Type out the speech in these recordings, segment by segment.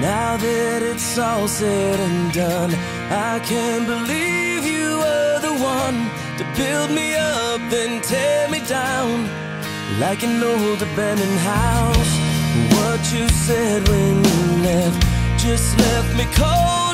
Now that it's all said and done, I can't believe you were the one to build me up and tear me down like an old abandoned house. What you said when you left just left me cold.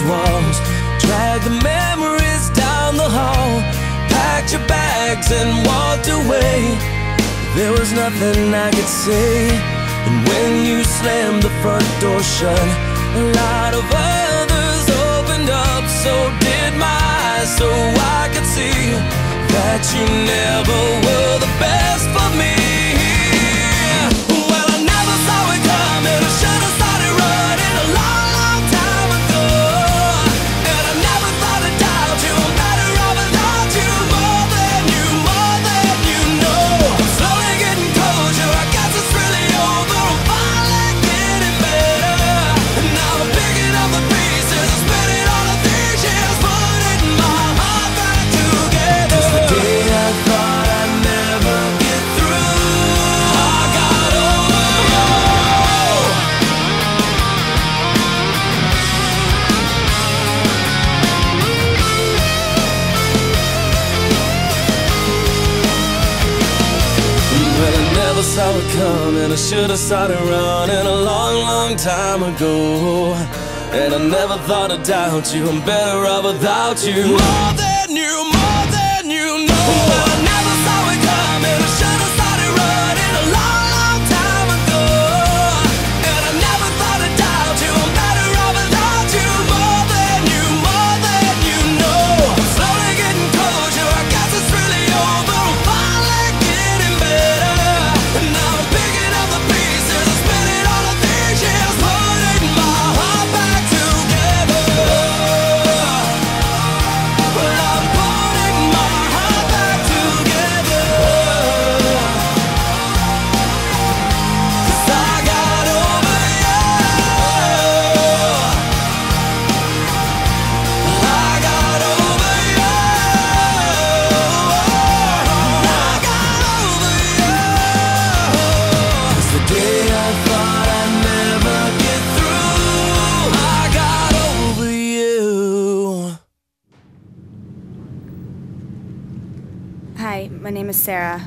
these walls. Drag the memories down the hall. Packed your bags and walked away. There was nothing I could say. And when you slammed the front door shut, a lot of others opened up. So did my eyes, so I could see that you never were. saw it coming. I should have started running a long, long time ago. And I never thought I'd doubt you. I'm better off without you. More than you, more than you know. Hi, my name is Sarah.